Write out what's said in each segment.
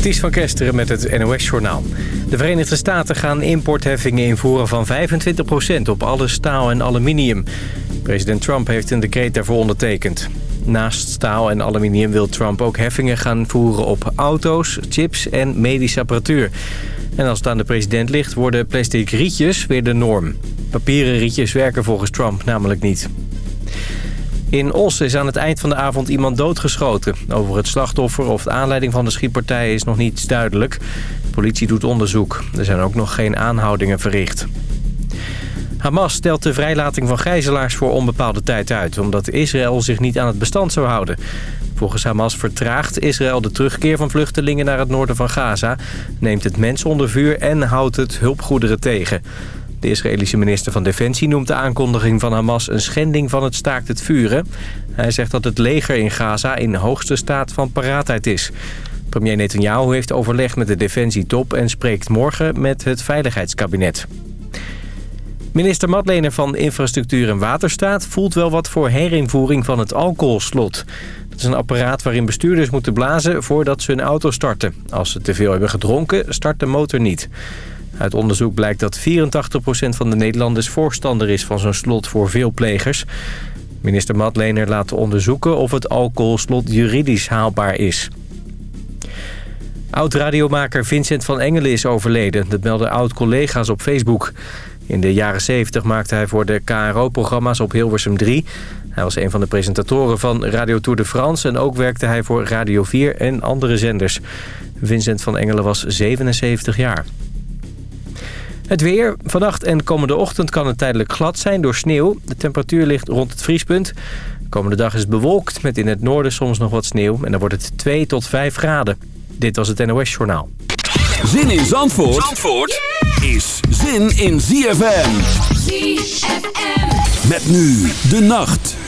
Ties van Kesteren met het NOS-journaal. De Verenigde Staten gaan importheffingen invoeren van 25% op alle staal en aluminium. President Trump heeft een decreet daarvoor ondertekend. Naast staal en aluminium wil Trump ook heffingen gaan voeren op auto's, chips en medische apparatuur. En als het aan de president ligt, worden plastic rietjes weer de norm. Papieren rietjes werken volgens Trump namelijk niet. In Os is aan het eind van de avond iemand doodgeschoten. Over het slachtoffer of de aanleiding van de schietpartij is nog niets duidelijk. De politie doet onderzoek. Er zijn ook nog geen aanhoudingen verricht. Hamas stelt de vrijlating van gijzelaars voor onbepaalde tijd uit... omdat Israël zich niet aan het bestand zou houden. Volgens Hamas vertraagt Israël de terugkeer van vluchtelingen naar het noorden van Gaza... neemt het mensen onder vuur en houdt het hulpgoederen tegen... De Israëlische minister van Defensie noemt de aankondiging van Hamas een schending van het staakt het vuren. Hij zegt dat het leger in Gaza in hoogste staat van paraatheid is. Premier Netanyahu heeft overleg met de defensietop en spreekt morgen met het veiligheidskabinet. Minister Matlener van Infrastructuur en Waterstaat voelt wel wat voor herinvoering van het alcoholslot. Dat is een apparaat waarin bestuurders moeten blazen voordat ze hun auto starten. Als ze te veel hebben gedronken, start de motor niet. Uit onderzoek blijkt dat 84% van de Nederlanders voorstander is van zo'n slot voor veel plegers. Minister Matlener laat onderzoeken of het alcoholslot juridisch haalbaar is. Oud-radiomaker Vincent van Engelen is overleden. Dat melden oud-collega's op Facebook. In de jaren 70 maakte hij voor de KRO-programma's op Hilversum 3. Hij was een van de presentatoren van Radio Tour de France... en ook werkte hij voor Radio 4 en andere zenders. Vincent van Engelen was 77 jaar. Het weer. Vannacht en komende ochtend kan het tijdelijk glad zijn door sneeuw. De temperatuur ligt rond het vriespunt. De komende dag is het bewolkt met in het noorden soms nog wat sneeuw. En dan wordt het 2 tot 5 graden. Dit was het NOS Journaal. Zin in Zandvoort, Zandvoort is zin in ZFM. ZFM. Met nu de nacht.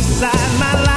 inside my life.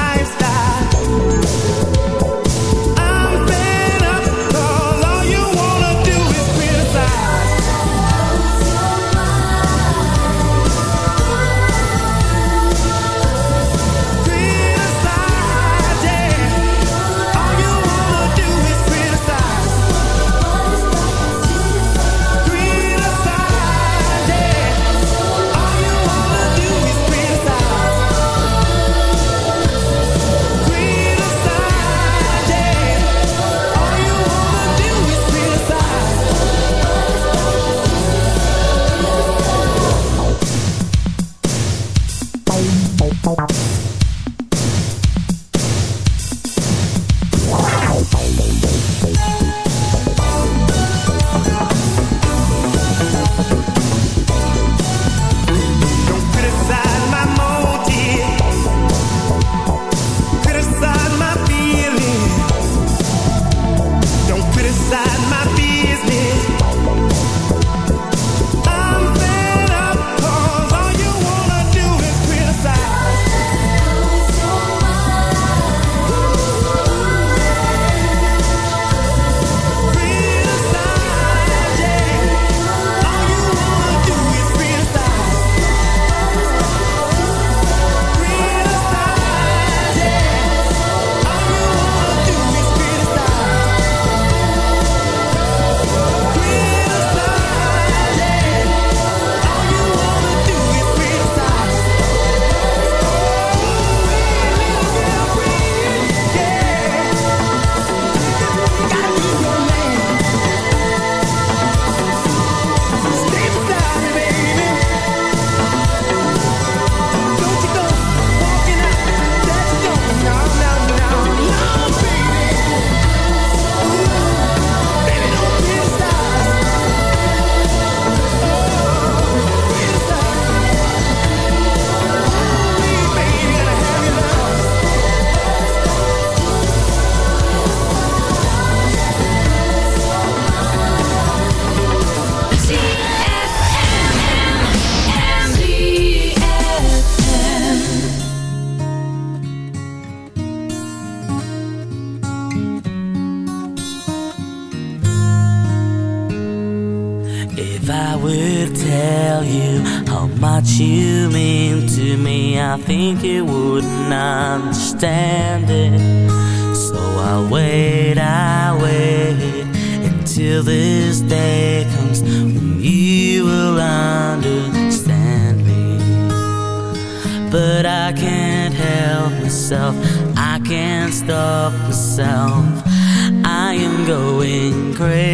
Think you wouldn't understand it. So I'll wait, I wait until this day comes when you will understand me. But I can't help myself, I can't stop myself. I am going crazy.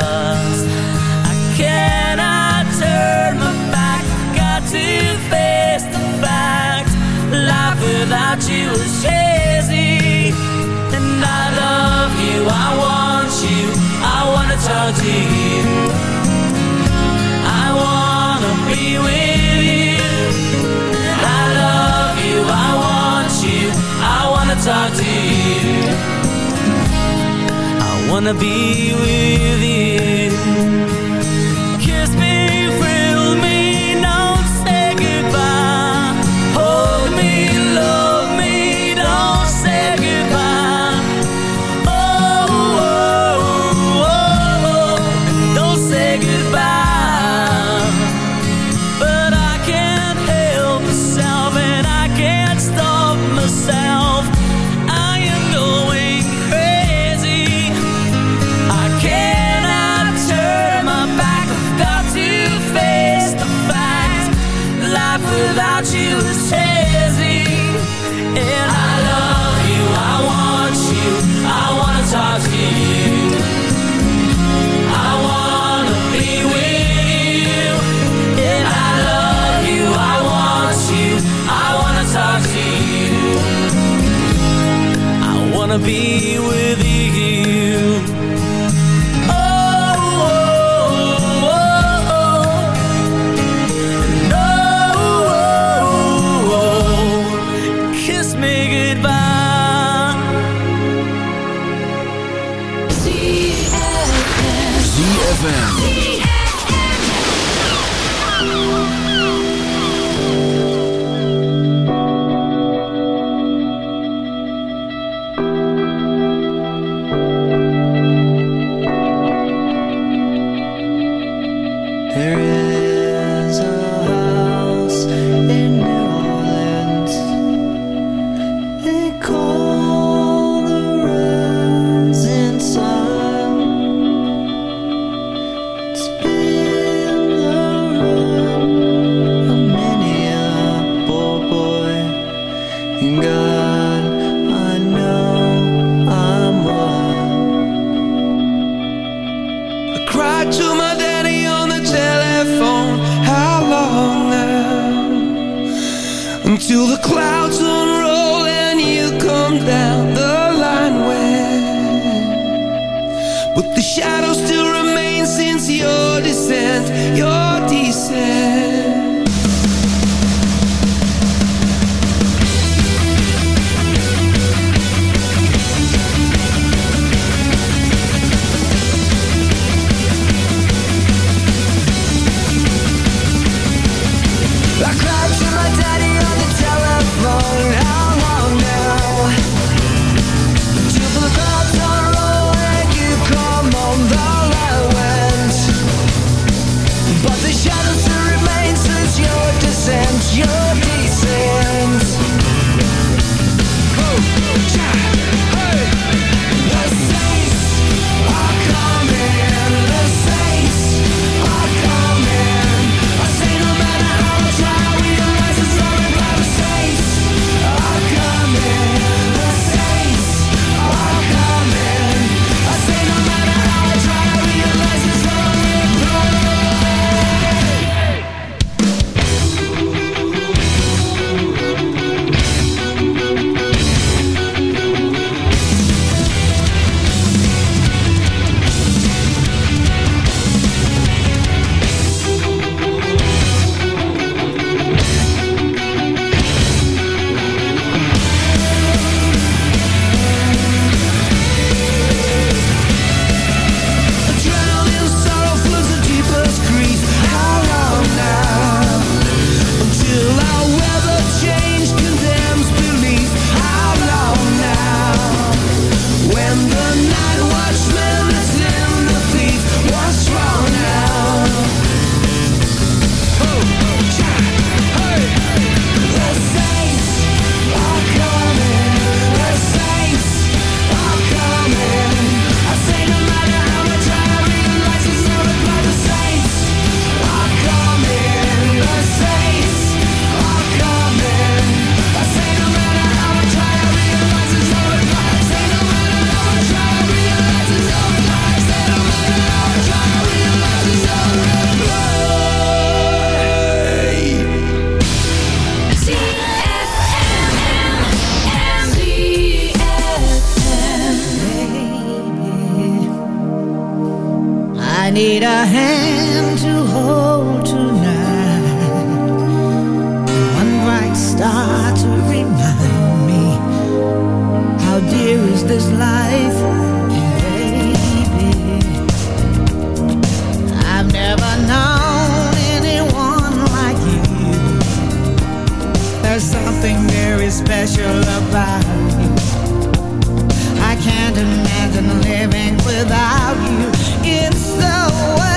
wanna be with you be with special about you. I can't imagine living without you. It's the way.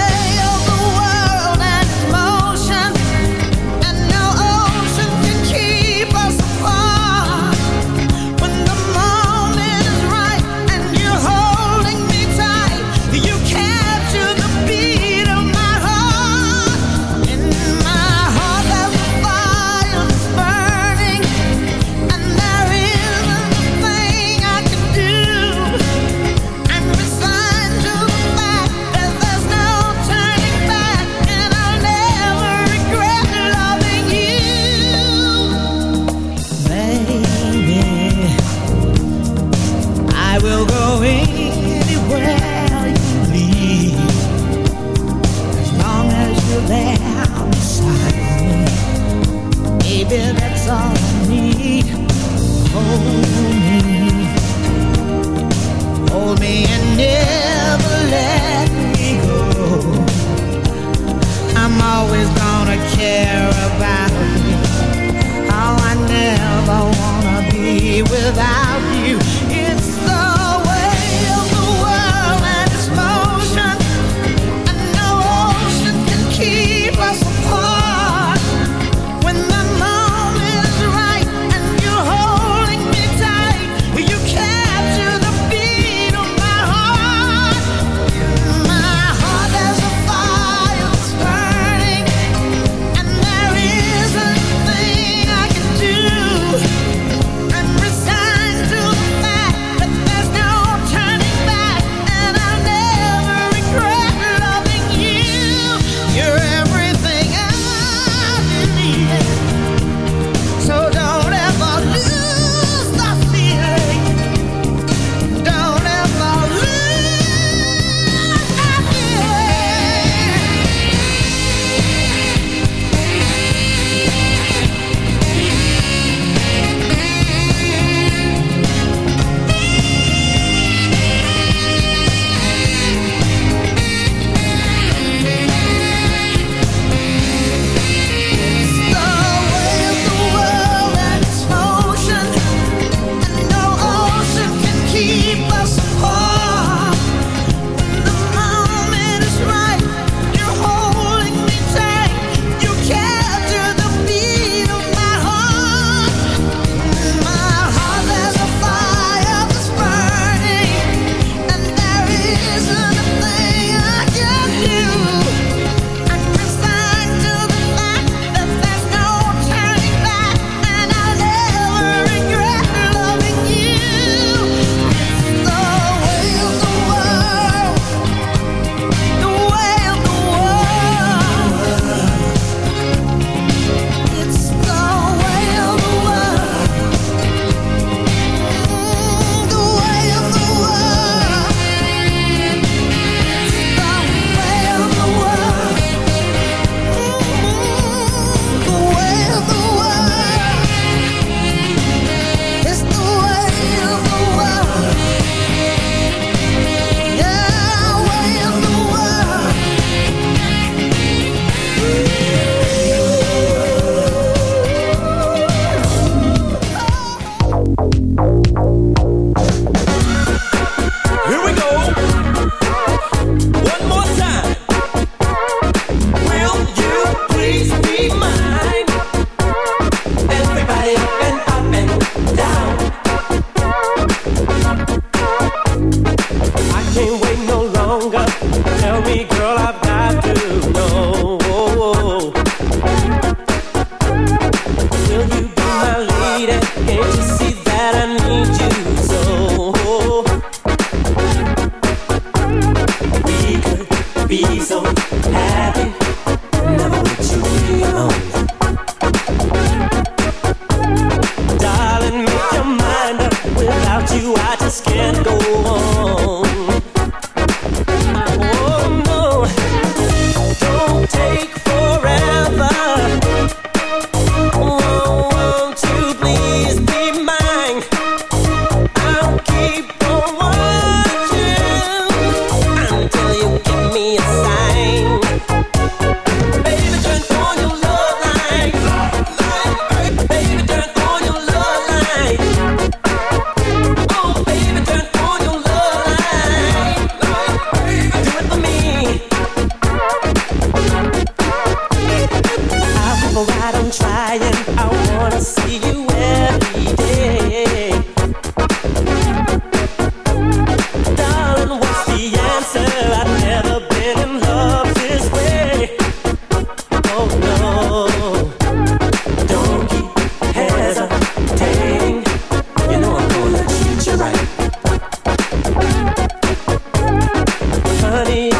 money.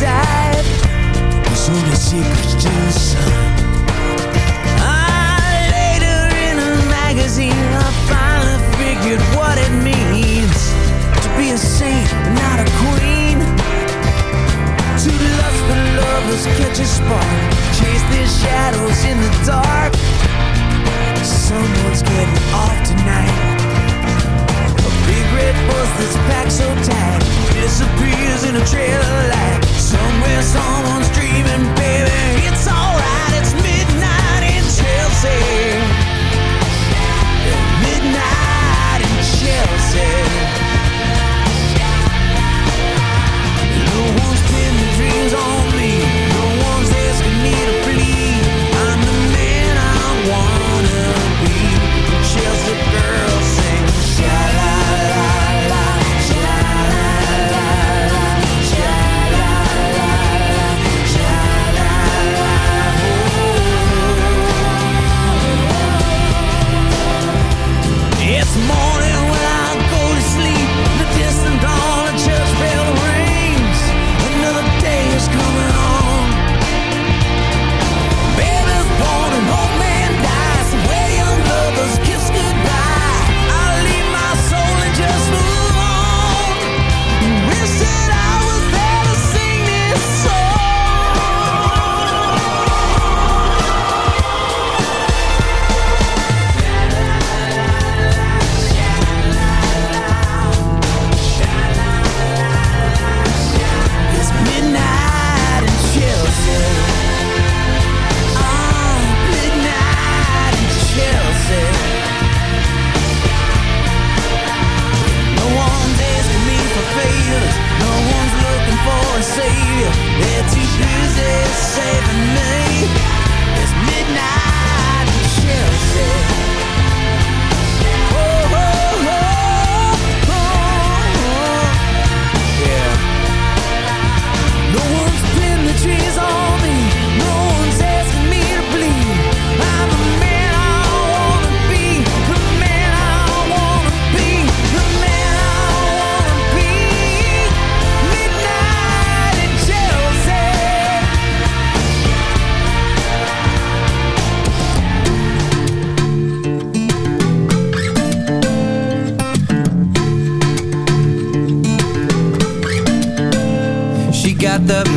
dive was only secret's secret to the sun. Ah, later in a magazine, I finally figured what it means to be a saint, not a queen. To lust for lovers, catch a spark, chase their shadows in the dark. Someone's getting off tonight red bus that's packed so tight disappears in a trail of light. Somewhere someone's dreaming, baby. It's alright, it's midnight in Chelsea. Midnight in Chelsea. No one's pinned dreams on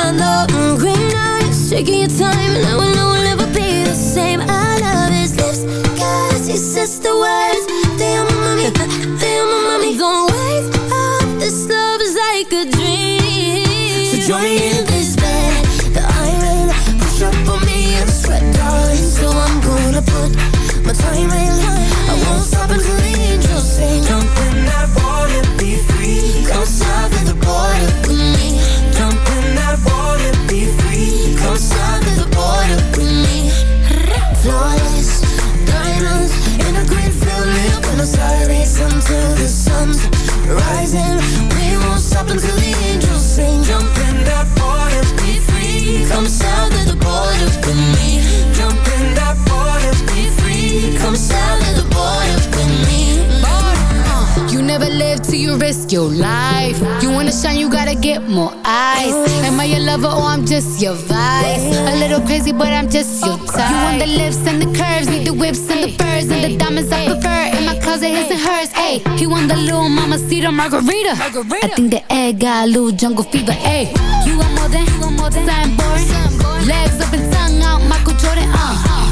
Temblando. Mm, green eyes, taking your time, and I will know we'll never be the same. I love his lips, cause he says the words. Te amo, mami, te amo, mami. Don't wake up, this love is like a dream. So join me in you risk your life. You wanna shine, you gotta get more eyes. Am I your lover or I'm just your vice? A little crazy, but I'm just your type. You want the lips and the curves, need the whips and the furs and the diamonds I prefer. In my closet, his and hers. Ayy, he want the little mama cedar margarita. I think the egg got a little jungle fever. Ayy, you want more than, you want more than boring. Legs up and tongue out, Michael Jordan. Uh,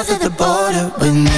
Of the border with me.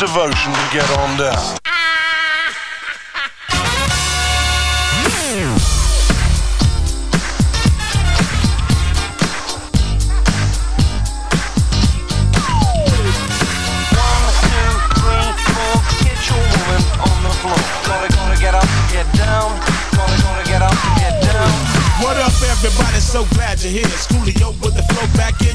Devotion to get on down. What up, everybody? So glad you're here. Schoolio with the flow back in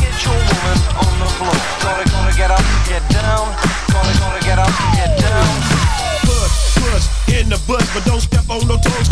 get your woman on the floor. Gotta, gotta get up, get down. Gotta, gotta get up, get down.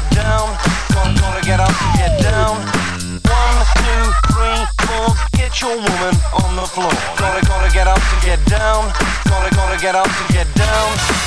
Get down. Gonna, gonna get up, get down. One, two, three, four. Get your woman on the floor. Gonna, gonna get up and get down. Gonna, gonna get up and get down.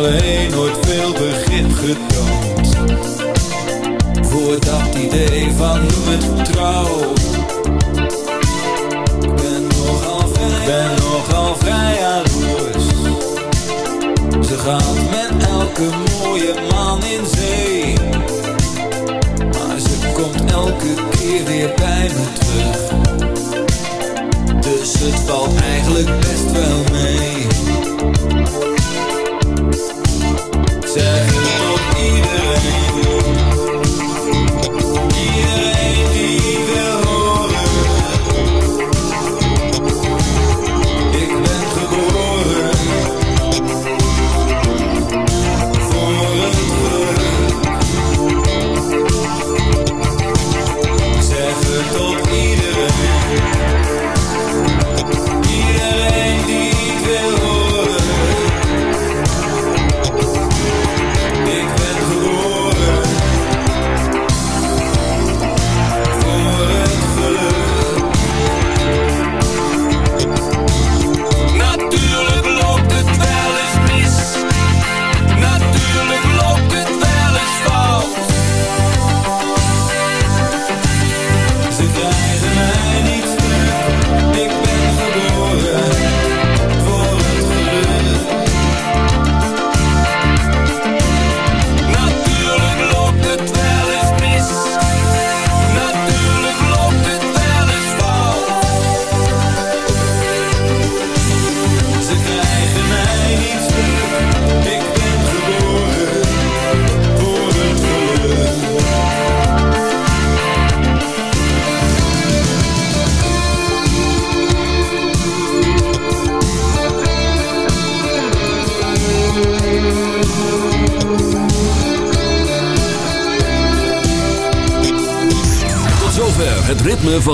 alleen nooit veel begrip getoond. Voor dat idee van hoe het trouw Ik ben nogal vrij, ben nogal vrij Ze gaat met elke mooie man in zee. Maar ze komt elke keer weer bij me terug. Dus het valt eigenlijk best wel mee.